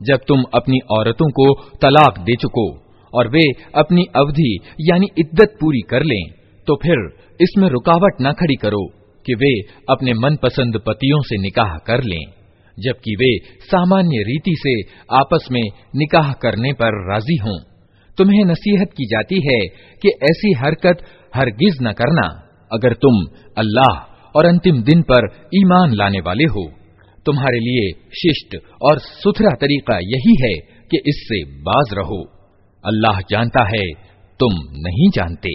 जब तुम अपनी औरतों को तलाक दे चुको और वे अपनी अवधि यानी इद्दत पूरी कर लें तो फिर इसमें रुकावट न खड़ी करो कि वे अपने मनपसंद पतियों से निकाह कर लें जबकि वे सामान्य रीति से आपस में निकाह करने पर राजी हों तुम्हें नसीहत की जाती है कि ऐसी हरकत हरगिज न करना अगर तुम अल्लाह और अंतिम दिन पर ईमान लाने वाले हो तुम्हारे लिए शिष्ट और सुथरा तरीका यही है कि इससे बाज रहो अल्लाह जानता है तुम नहीं जानते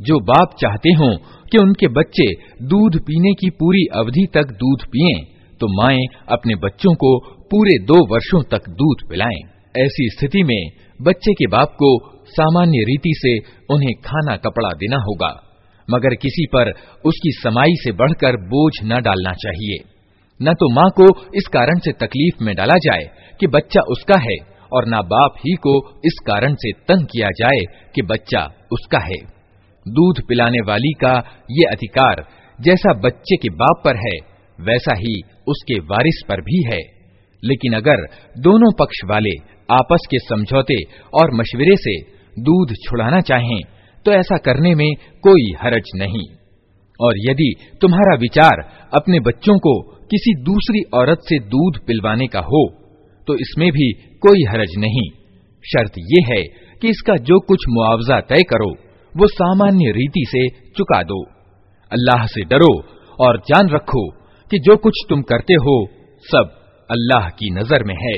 जो बाप चाहते हों कि उनके बच्चे दूध पीने की पूरी अवधि तक दूध पिए तो माएँ अपने बच्चों को पूरे दो वर्षों तक दूध पिलाएँ। ऐसी स्थिति में बच्चे के बाप को सामान्य रीति से उन्हें खाना कपड़ा देना होगा, मगर किसी पर उसकी समाई से बढ़कर बोझ न डालना चाहिए न तो माँ को इस कारण से तकलीफ़ में डाला जाए कि बच्चा उसका है, और न बाप ही को इस कारण से तंग किया जाए कि बच्चा उसका है दूध पिलाने वाली का ये अधिकार जैसा बच्चे के बाप पर है, वैसा ही उसके वारिस पर भी है। लेकिन अगर दोनों पक्ष वाले आपस के समझौते और मशवरे से दूध छुड़ाना चाहें तो ऐसा करने में कोई हरज नहीं। और यदि तुम्हारा विचार अपने बच्चों को किसी दूसरी औरत से दूध पिलवाने का हो तो इसमें भी कोई हरज नहीं। शर्त यह है कि इसका जो कुछ मुआवजा तय करो वो सामान्य रीति से चुका दो अल्लाह से डरो और जान रखो कि जो कुछ तुम करते हो सब अल्लाह की नजर में है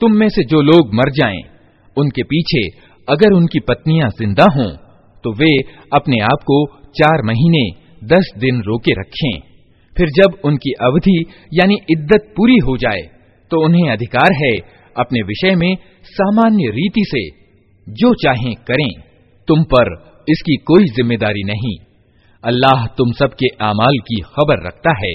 तुम में से जो लोग मर जाएं, उनके पीछे अगर उनकी पत्नियां जिंदा हों तो वे अपने आप को चार महीने दस दिन रोके रखें फिर जब उनकी अवधि यानी इद्दत पूरी हो जाए तो उन्हें अधिकार है अपने विषय में सामान्य रीति से जो चाहें करें तुम पर इसकी कोई जिम्मेदारी नहीं अल्लाह तुम सबके अमाल की खबर रखता है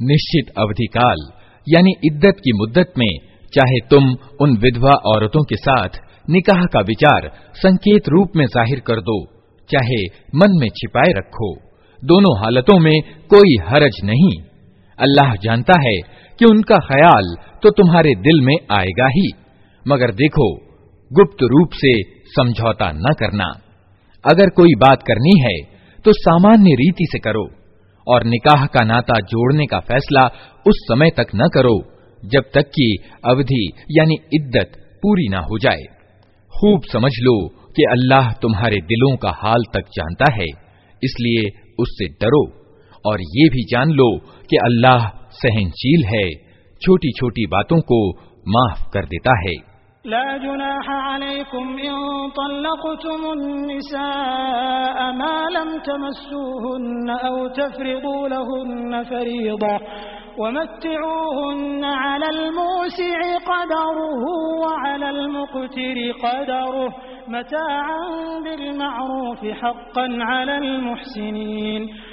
निश्चित अवधि काल यानी इद्दत की मुद्दत में चाहे तुम उन विधवा औरतों के साथ निकाह का विचार संकेत रूप में जाहिर कर दो चाहे मन में छिपाए रखो दोनों हालतों में कोई हरज नहीं अल्लाह जानता है कि उनका ख्याल तो तुम्हारे दिल में आएगा ही। मगर देखो, गुप्त रूप से समझौता न करना। अगर कोई बात करनी है तो सामान्य रीति से करो, और निकाह का नाता जोड़ने का फैसला उस समय तक न करो, जब तक कि अवधि, यानी इद्दत, पूरी ना हो जाए। खूब समझ लो कि अल्लाह तुम्हारे दिलों का हाल तक जानता है, इसलिए उससे डरो, और ये भी जान लो कि अल्लाह सहनशील है छोटी छोटी बातों को माफ कर देता है ला जुनाह अलैकुम इन तल्लक़तुम निसाअ मा लम तमस्सूहुन्न औ तफरिदू लहुन्न फरीदा वमत्तिऊहुन्न अलल मूसि'i क़दरुहु वअलल मुक़तिरि क़दरुहु मताअन बिल मअरूफ हक़्क़न अलल मुहसिनीन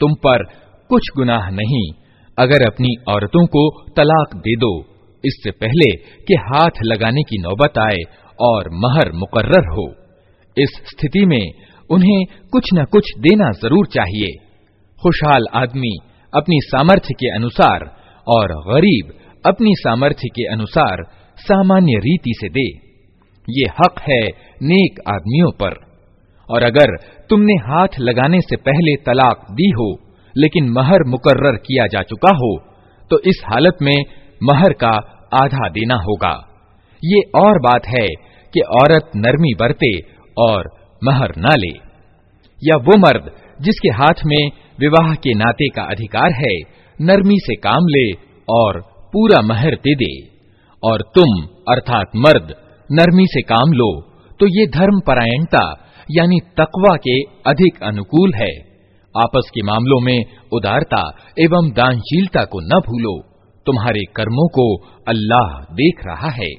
तुम पर कुछ गुनाह नहीं। अगर अपनी औरतों को तलाक दे दो, इससे पहले कि हाथ लगाने की नौबत आए और महर मुकर्र हो। इस स्थिति में उन्हें कुछ न कुछ देना ज़रूर चाहिए। खुशहाल आदमी अपनी सामर्थ्य के अनुसार और गरीब अपनी सामर्थ्य के अनुसार सामान्य रीति से दे। ये हक है नेक आदमियों पर। और अगर तुमने हाथ लगाने से पहले तलाक दी हो, लेकिन महर मुकर्र किया जा चुका हो तो इस हालत में महर का आधा देना होगा। ये और बात है कि औरत नरमी बरते और महर न ले। या वो मर्द जिसके हाथ में विवाह के नाते का अधिकार है, नरमी से काम ले और पूरा महर दे दे। और तुम, अर्थात मर्द, नरमी से काम लो तो ये धर्म परायणता, यानी तकवा के अधिक अनुकूल है। आपस के मामलों में उदारता एवं दानशीलता को न भूलो। तुम्हारे कर्मों को अल्लाह देख रहा है।